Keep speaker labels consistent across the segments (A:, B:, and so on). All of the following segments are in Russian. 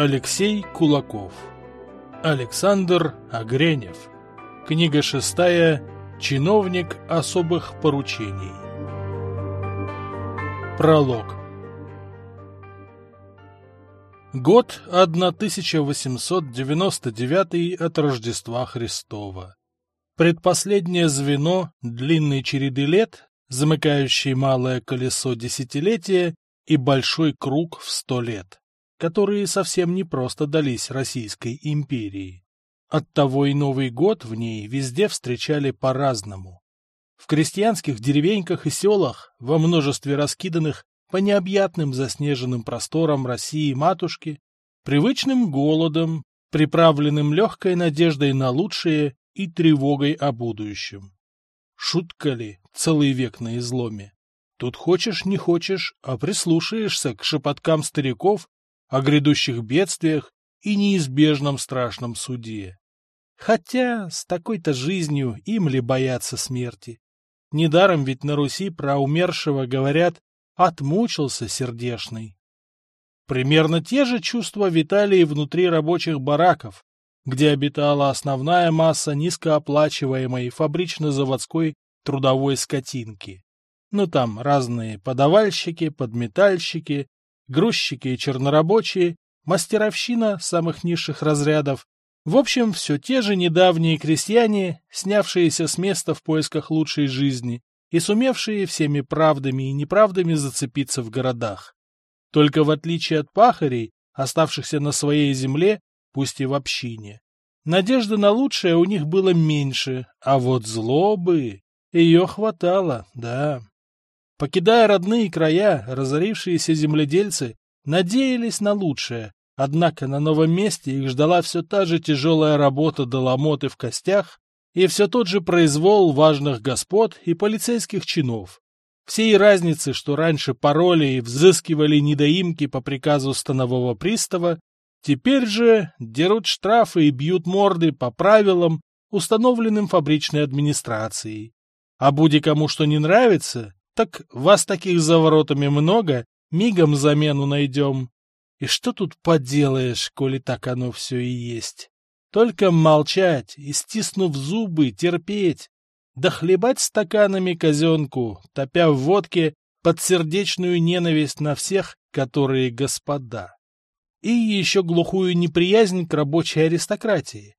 A: Алексей Кулаков. Александр Огренев. Книга шестая. Чиновник особых поручений. Пролог. Год 1899 от Рождества Христова. Предпоследнее звено длинной череды лет, замыкающий малое колесо десятилетия и большой круг в сто лет, которые совсем не просто дались Российской империи. Оттого и Новый год в ней везде встречали по-разному. В крестьянских деревеньках и селах, во множестве раскиданных по необъятным заснеженным просторам России-матушки, привычным голодом, приправленным легкой надеждой на лучшее и тревогой о будущем. Шутка ли целый век на изломе? Тут хочешь, не хочешь, а прислушаешься к шепоткам стариков о грядущих бедствиях и неизбежном страшном суде. Хотя с такой-то жизнью им ли бояться смерти? Недаром ведь на Руси про умершего говорят «отмучился сердешный». Примерно те же чувства витали и внутри рабочих бараков, где обитала основная масса низкооплачиваемой фабрично-заводской трудовой скотинки. Ну там разные подавальщики, подметальщики, грузчики и чернорабочие, мастеровщина самых низших разрядов. В общем, все те же недавние крестьяне, снявшиеся с места в поисках лучшей жизни и сумевшие всеми правдами и неправдами зацепиться в городах. Только в отличие от пахарей, оставшихся на своей земле, пусть и в общине, надежды на лучшее у них было меньше, а вот злобы... Ее хватало, да. Покидая родные края, разорившиеся земледельцы надеялись на лучшее, однако на новом месте их ждала все та же тяжелая работа до ломоты в костях и все тот же произвол важных господ и полицейских чинов. Всей разницы, что раньше пароли и взыскивали недоимки по приказу станового пристава, теперь же дерут штрафы и бьют морды по правилам, установленным фабричной администрацией. А буди кому что не нравится, так вас таких за воротами много, мигом замену найдем. И что тут поделаешь, коли так оно все и есть? Только молчать и, стиснув зубы, терпеть, да хлебать стаканами казенку, топя в водке подсердечную ненависть на всех, которые господа. И еще глухую неприязнь к рабочей аристократии.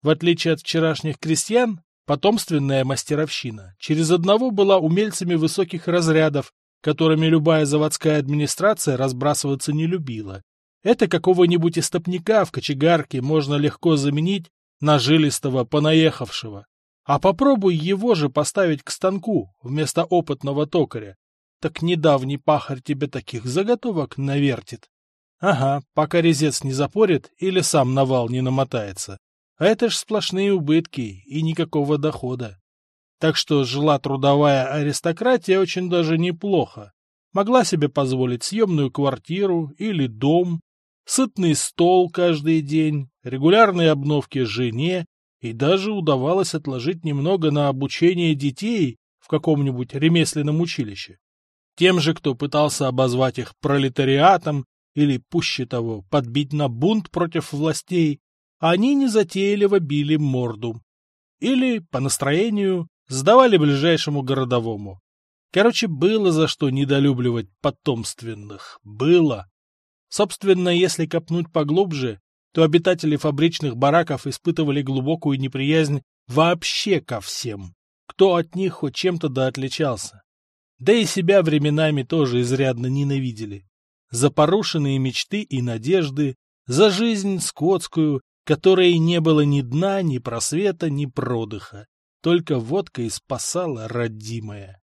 A: В отличие от вчерашних крестьян, Потомственная мастеровщина через одного была умельцами высоких разрядов, которыми любая заводская администрация разбрасываться не любила. Это какого-нибудь истопника в кочегарке можно легко заменить на жилистого понаехавшего. А попробуй его же поставить к станку вместо опытного токаря. Так недавний пахарь тебе таких заготовок навертит. Ага, пока резец не запорит или сам на вал не намотается. А это ж сплошные убытки и никакого дохода. Так что жила трудовая аристократия очень даже неплохо. Могла себе позволить съемную квартиру или дом, сытный стол каждый день, регулярные обновки жене, и даже удавалось отложить немного на обучение детей в каком-нибудь ремесленном училище. Тем же, кто пытался обозвать их пролетариатом или, пуще того, подбить на бунт против властей, они незатейливо били морду. Или, по настроению, сдавали ближайшему городовому. Короче, было за что недолюбливать потомственных. Было. Собственно, если копнуть поглубже, то обитатели фабричных бараков испытывали глубокую неприязнь вообще ко всем, кто от них хоть чем-то да отличался. Да и себя временами тоже изрядно ненавидели. За порушенные мечты и надежды, за жизнь скотскую которой не было ни дна, ни просвета, ни продыха. Только водка и спасала родимая.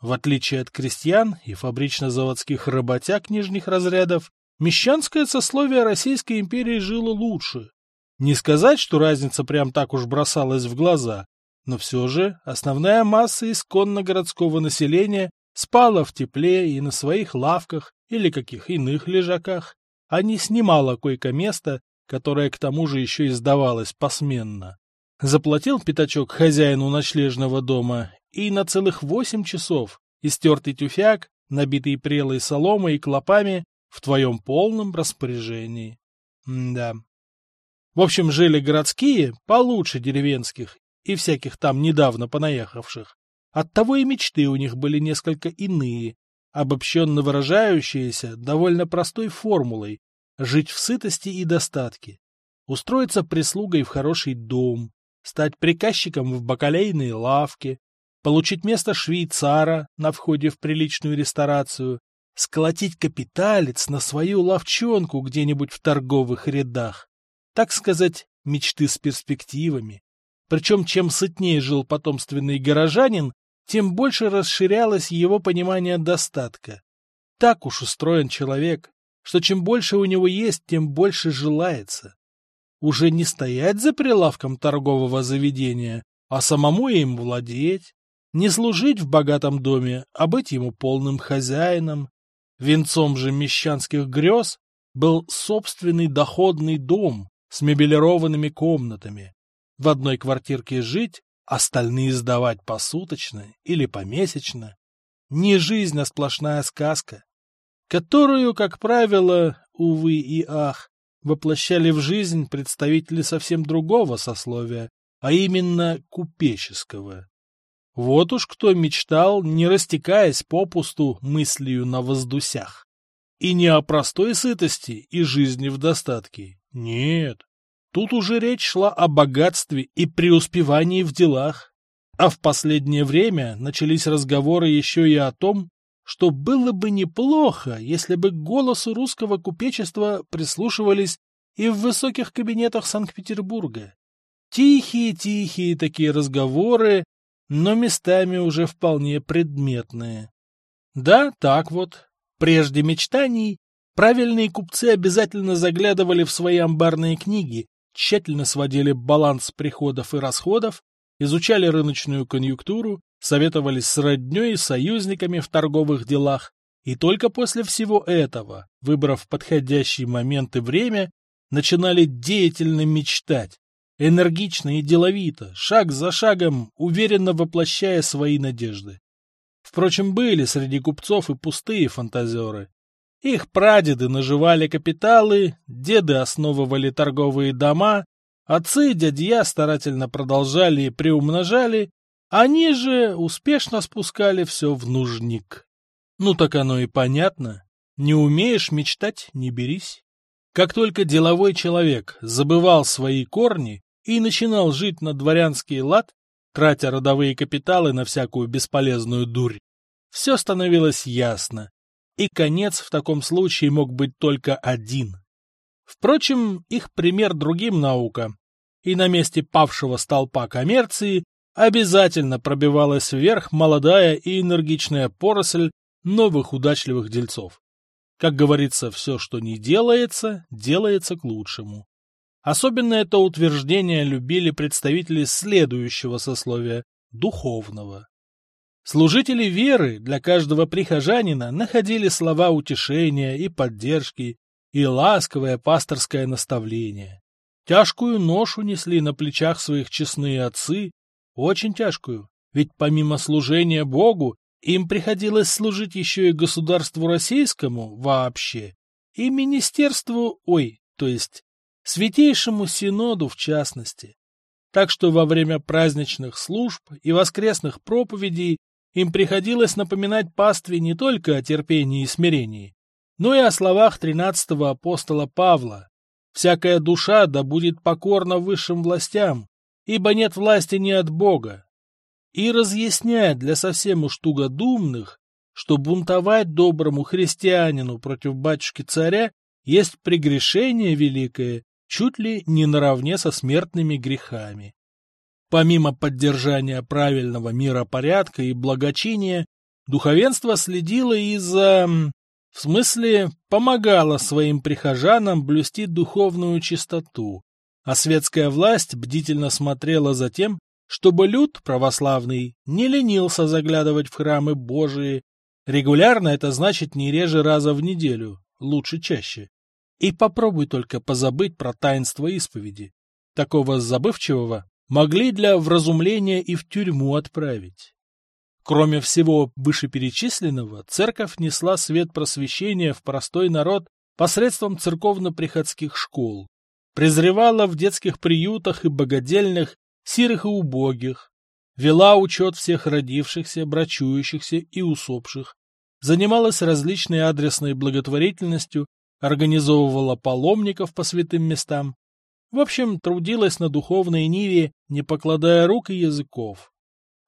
A: В отличие от крестьян и фабрично-заводских работяг нижних разрядов, мещанское сословие Российской империи жило лучше. Не сказать, что разница прям так уж бросалась в глаза, но все же основная масса исконно городского населения спала в тепле и на своих лавках или каких иных лежаках, а не снимала койко-место которая к тому же еще и сдавалась посменно. Заплатил пятачок хозяину ночлежного дома, и на целых восемь часов истертый тюфяк, набитый прелой соломой и клопами, в твоем полном распоряжении. М да. В общем, жили городские получше деревенских и всяких там недавно понаехавших. Оттого и мечты у них были несколько иные, обобщенно выражающиеся довольно простой формулой жить в сытости и достатке, устроиться прислугой в хороший дом, стать приказчиком в бакалейной лавке, получить место швейцара на входе в приличную ресторацию, сколотить капиталец на свою ловчонку где-нибудь в торговых рядах. Так сказать, мечты с перспективами. Причем, чем сытнее жил потомственный горожанин, тем больше расширялось его понимание достатка. Так уж устроен человек, что чем больше у него есть, тем больше желается. Уже не стоять за прилавком торгового заведения, а самому им владеть, не служить в богатом доме, а быть ему полным хозяином. Венцом же мещанских грез был собственный доходный дом с мебелированными комнатами. В одной квартирке жить, остальные сдавать посуточно или помесячно. Не жизнь, а сплошная сказка, которую, как правило, увы и ах, воплощали в жизнь представители совсем другого сословия, а именно купеческого. Вот уж кто мечтал, не растекаясь попусту мыслью на воздусях. И не о простой сытости и жизни в достатке. Нет. Тут уже речь шла о богатстве и преуспевании в делах. А в последнее время начались разговоры еще и о том, что было бы неплохо, если бы к голосу русского купечества прислушивались и в высоких кабинетах Санкт-Петербурга. Тихие-тихие такие разговоры но местами уже вполне предметные. Да, так вот. Прежде мечтаний правильные купцы обязательно заглядывали в свои амбарные книги, тщательно сводили баланс приходов и расходов, изучали рыночную конъюнктуру, советовались с роднёй и союзниками в торговых делах, и только после всего этого, выбрав подходящий момент и время, начинали деятельно мечтать, энергично и деловито, шаг за шагом, уверенно воплощая свои надежды. Впрочем, были среди купцов и пустые фантазеры. Их прадеды наживали капиталы, деды основывали торговые дома, отцы и дядья старательно продолжали и приумножали, они же успешно спускали все в нужник. Ну так оно и понятно. Не умеешь мечтать — не берись. Как только деловой человек забывал свои корни, и начинал жить на дворянский лад, тратя родовые капиталы на всякую бесполезную дурь, все становилось ясно, и конец в таком случае мог быть только один. Впрочем, их пример другим наука, и на месте павшего столпа коммерции обязательно пробивалась вверх молодая и энергичная поросль новых удачливых дельцов. Как говорится, все, что не делается, делается к лучшему. Особенно это утверждение любили представители следующего сословия – духовного. Служители веры для каждого прихожанина находили слова утешения и поддержки, и ласковое пасторское наставление. Тяжкую ношу несли на плечах своих честные отцы, очень тяжкую, ведь помимо служения Богу им приходилось служить еще и государству российскому вообще, и министерству, ой, то есть Святейшему Синоду в частности. Так что во время праздничных служб и воскресных проповедей им приходилось напоминать пастве не только о терпении и смирении, но и о словах тринадцатого апостола Павла «Всякая душа да будет покорна высшим властям, ибо нет власти не от Бога». И разъяснять для совсем уж тугодумных, что бунтовать доброму христианину против батюшки-царя есть прегрешение великое чуть ли не наравне со смертными грехами. Помимо поддержания правильного миропорядка и благочиния, духовенство следило и за... В смысле, помогало своим прихожанам блюсти духовную чистоту, а светская власть бдительно смотрела за тем, чтобы люд православный не ленился заглядывать в храмы Божии. Регулярно это значит не реже раза в неделю, лучше чаще. И попробуй только позабыть про таинство исповеди. Такого забывчивого могли для вразумления и в тюрьму отправить. Кроме всего вышеперечисленного, церковь несла свет просвещения в простой народ посредством церковно-приходских школ, презревала в детских приютах и богадельных сирых и убогих, вела учет всех родившихся, брачующихся и усопших, занималась различной адресной благотворительностью, организовывала паломников по святым местам. В общем, трудилась на духовной ниве, не покладая рук и языков.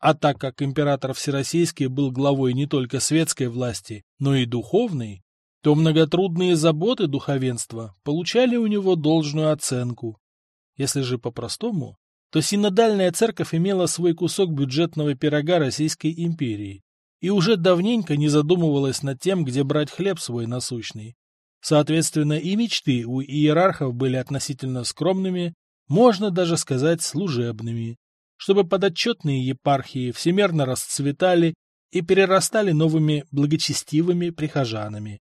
A: А так как император Всероссийский был главой не только светской власти, но и духовной, то многотрудные заботы духовенства получали у него должную оценку. Если же по-простому, то синодальная церковь имела свой кусок бюджетного пирога Российской империи и уже давненько не задумывалась над тем, где брать хлеб свой насущный. Соответственно, и мечты у иерархов были относительно скромными, можно даже сказать служебными, чтобы подотчетные епархии всемерно расцветали и перерастали новыми благочестивыми прихожанами,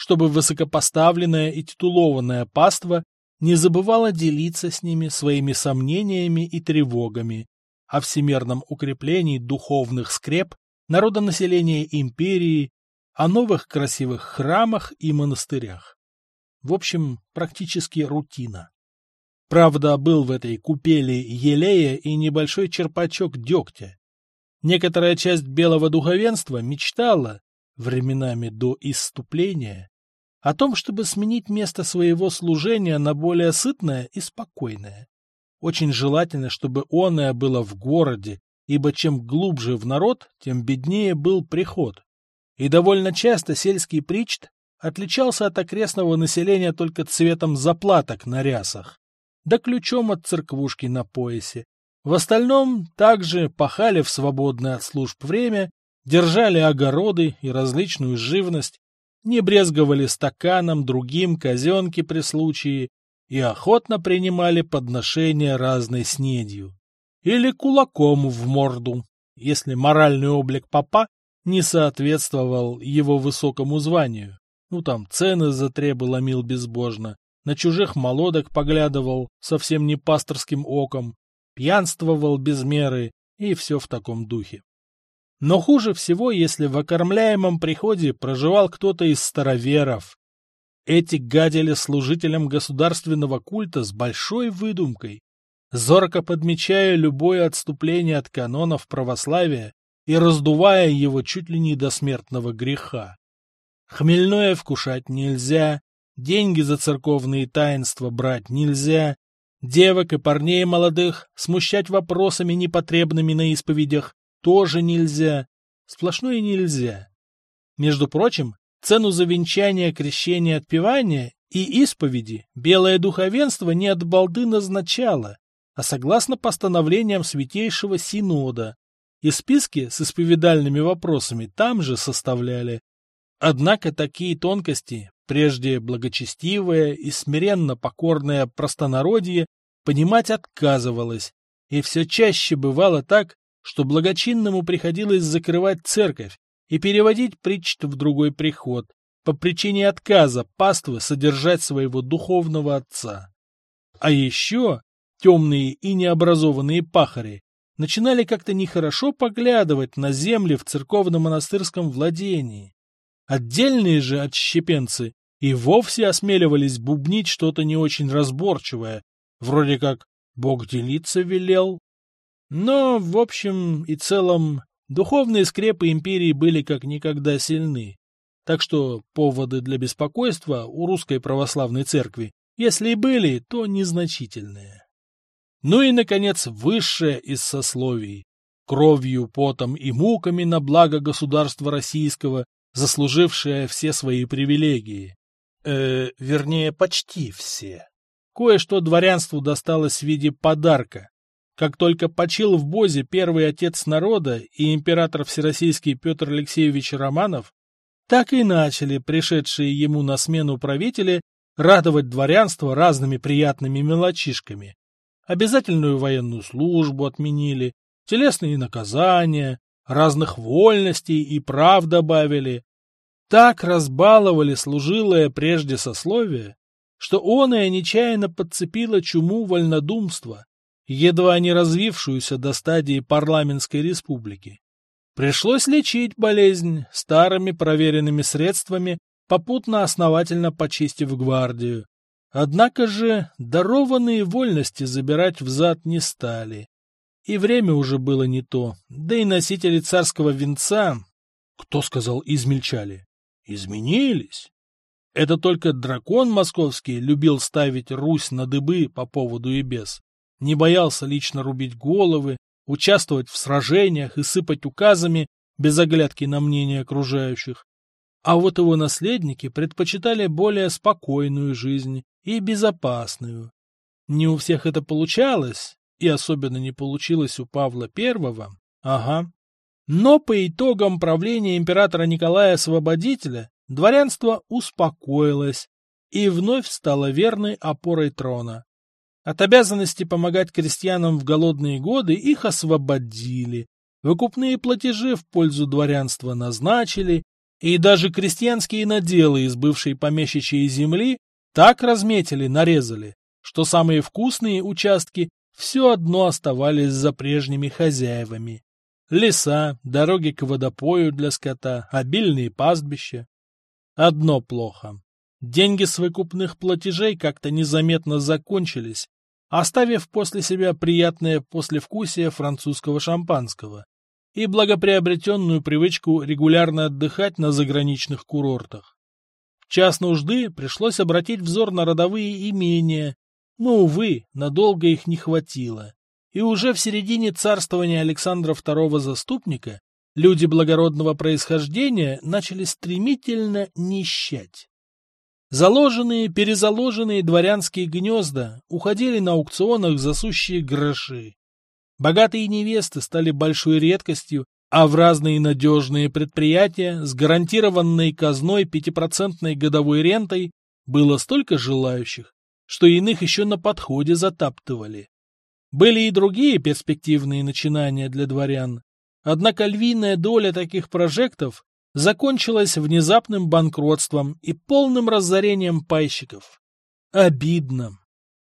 A: чтобы высокопоставленная и титулованная паства не забывала делиться с ними своими сомнениями и тревогами о всемерном укреплении духовных скреп народонаселения империи, о новых красивых храмах и монастырях. В общем, практически рутина. Правда, был в этой купели елея и небольшой черпачок дегтя. Некоторая часть белого духовенства мечтала, временами до исступления, о том, чтобы сменить место своего служения на более сытное и спокойное. Очень желательно, чтобы оное было в городе, ибо чем глубже в народ, тем беднее был приход. И довольно часто сельский причт отличался от окрестного населения только цветом заплаток на рясах, да ключом от церквушки на поясе. В остальном также пахали в свободное от служб время, держали огороды и различную живность, не брезговали стаканом, другим, казенки при случае, и охотно принимали подношения разной снедью. Или кулаком в морду, если моральный облик папа не соответствовал его высокому званию. Ну там цены за требы ломил безбожно, на чужих молодок поглядывал совсем не пасторским оком, пьянствовал без меры и все в таком духе. Но хуже всего, если в окормляемом приходе проживал кто-то из староверов. Эти гадили служителям государственного культа с большой выдумкой, зорко подмечая любое отступление от канонов православия и раздувая его чуть ли не до смертного греха. Хмельное вкушать нельзя, деньги за церковные таинства брать нельзя, девок и парней молодых смущать вопросами непотребными на исповедях тоже нельзя. Сплошное нельзя. Между прочим, цену за венчание, крещение, отпевание и исповеди белое духовенство не от балды назначало, а согласно постановлениям Святейшего Синода, и списки с исповедальными вопросами там же составляли. Однако такие тонкости, прежде благочестивое и смиренно покорное простонародье, понимать отказывалось, и все чаще бывало так, что благочинному приходилось закрывать церковь и переводить причт в другой приход по причине отказа паствы содержать своего духовного отца. А еще темные и необразованные пахари начинали как-то нехорошо поглядывать на земли в церковно-монастырском владении. Отдельные же отщепенцы и вовсе осмеливались бубнить что-то не очень разборчивое, вроде как «Бог делиться велел», но, в общем и целом, духовные скрепы империи были как никогда сильны. Так что поводы для беспокойства у русской православной церкви, если и были, то незначительные. Ну и, наконец, высшее из сословий. Кровью, потом и муками на благо государства российского, заслужившее все свои привилегии. Э, вернее, почти все. Кое-что дворянству досталось в виде подарка, как только почил в Бозе первый отец народа и император всероссийский Петр Алексеевич Романов, так и начали пришедшие ему на смену правители радовать дворянство разными приятными мелочишками. Обязательную военную службу отменили, телесные наказания, разных вольностей и прав добавили. Так разбаловали служилое прежде сословие, что оное нечаянно подцепило чуму вольнодумства, едва не развившуюся до стадии парламентской республики. Пришлось лечить болезнь старыми проверенными средствами, попутно основательно почистив гвардию. Однако же дарованные вольности забирать взад не стали. И время уже было не то, да и носители царского венца, кто сказал, измельчали, изменились. Это только дракон московский любил ставить Русь на дыбы по поводу и без. Не боялся лично рубить головы, участвовать в сражениях и сыпать указами без оглядки на мнение окружающих. А вот его наследники предпочитали более спокойную жизнь и безопасную. Не у всех это получалось, и особенно не получилось у Павла Первого. Ага. Но по итогам правления императора Николая Освободителя дворянство успокоилось и вновь стало верной опорой трона. От обязанности помогать крестьянам в голодные годы их освободили, выкупные платежи в пользу дворянства назначили, и даже крестьянские наделы из бывшей помещичьей земли так разметили, нарезали, что самые вкусные участки все одно оставались за прежними хозяевами. Леса, дороги к водопою для скота, обильные пастбища. Одно плохо. Деньги с выкупных платежей как-то незаметно закончились, оставив после себя приятное послевкусие французского шампанского и благоприобретенную привычку регулярно отдыхать на заграничных курортах. В час нужды пришлось обратить взор на родовые имения, но, увы, надолго их не хватило. И уже в середине царствования Александра II Заступника люди благородного происхождения начали стремительно нищать. Заложенные, перезаложенные дворянские гнезда уходили на аукционах за сущие гроши. Богатые невесты стали большой редкостью, а в разные надежные предприятия с гарантированной казной пятипроцентной годовой рентой было столько желающих, что иных еще на подходе затаптывали. Были и другие перспективные начинания для дворян, однако львиная доля таких прожектов закончилась внезапным банкротством и полным разорением пайщиков. Обидно.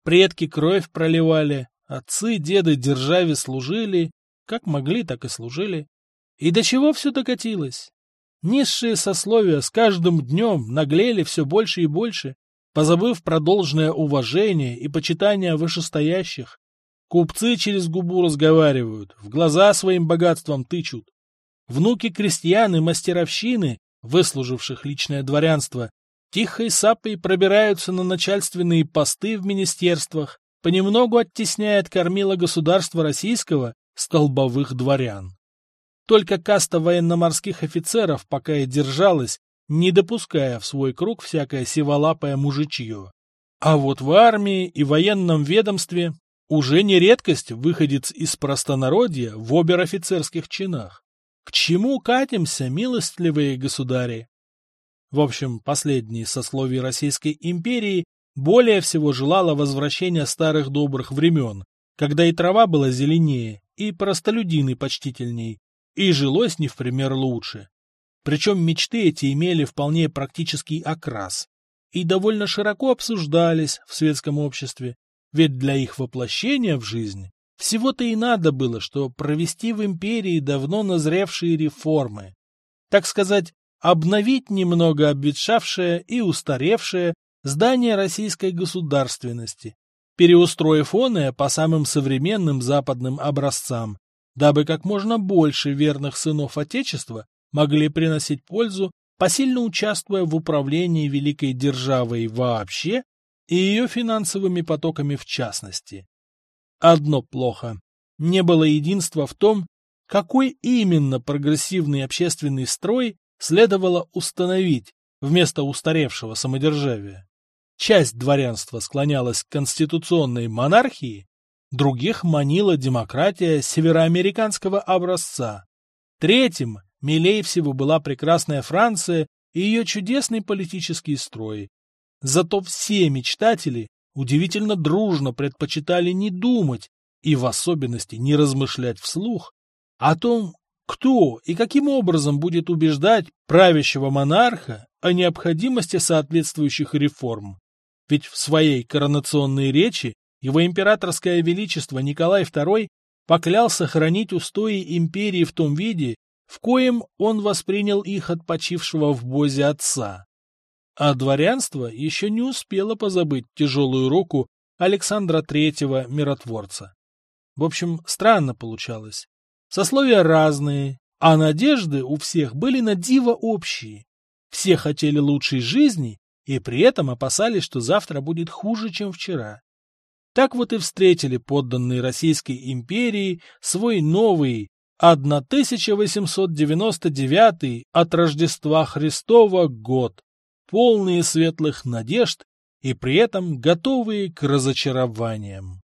A: Предки кровь проливали, Отцы, деды державе служили, как могли, так и служили. И до чего все докатилось? Низшие сословия с каждым днем наглели все больше и больше, позабыв про должное уважение и почитание вышестоящих. Купцы через губу разговаривают, в глаза своим богатством тычут. Внуки крестьян и мастеровщины, выслуживших личное дворянство, тихой сапой пробираются на начальственные посты в министерствах, понемногу оттесняет кормила государства российского столбовых дворян. Только каста военно-морских офицеров пока и держалась, не допуская в свой круг всякое сиволапое мужичье. А вот в армии и военном ведомстве уже не редкость выходец из простонародья в обер-офицерских чинах. К чему катимся, милостливые государи? В общем, последние сословия Российской империи более всего желала возвращения старых добрых времен, когда и трава была зеленее, и простолюдины почтительней, и жилось не в пример лучше. Причем мечты эти имели вполне практический окрас и довольно широко обсуждались в светском обществе, ведь для их воплощения в жизнь всего-то и надо было, что провести в империи давно назревшие реформы. Так сказать, обновить немного обветшавшее и устаревшее здание российской государственности, переустроив оное по самым современным западным образцам, дабы как можно больше верных сынов Отечества могли приносить пользу, посильно участвуя в управлении великой державой вообще и ее финансовыми потоками в частности. Одно плохо. Не было единства в том, какой именно прогрессивный общественный строй следовало установить вместо устаревшего самодержавия часть дворянства склонялась к конституционной монархии, других манила демократия североамериканского образца. Третьим, милей всего, была прекрасная Франция и ее чудесный политический строй. Зато все мечтатели удивительно дружно предпочитали не думать и в особенности не размышлять вслух о том, кто и каким образом будет убеждать правящего монарха о необходимости соответствующих реформ. Ведь в своей коронационной речи его императорское величество Николай II поклялся хранить устои империи в том виде, в коем он воспринял их от почившего в бозе отца. А дворянство еще не успело позабыть тяжелую руку Александра Третьего миротворца. В общем, странно получалось. Сословия разные, а надежды у всех были на диво общие. Все хотели лучшей жизни и при этом опасались, что завтра будет хуже, чем вчера. Так вот и встретили подданные Российской империи свой новый 1899 от Рождества Христова год, полные светлых надежд и при этом готовые к разочарованиям.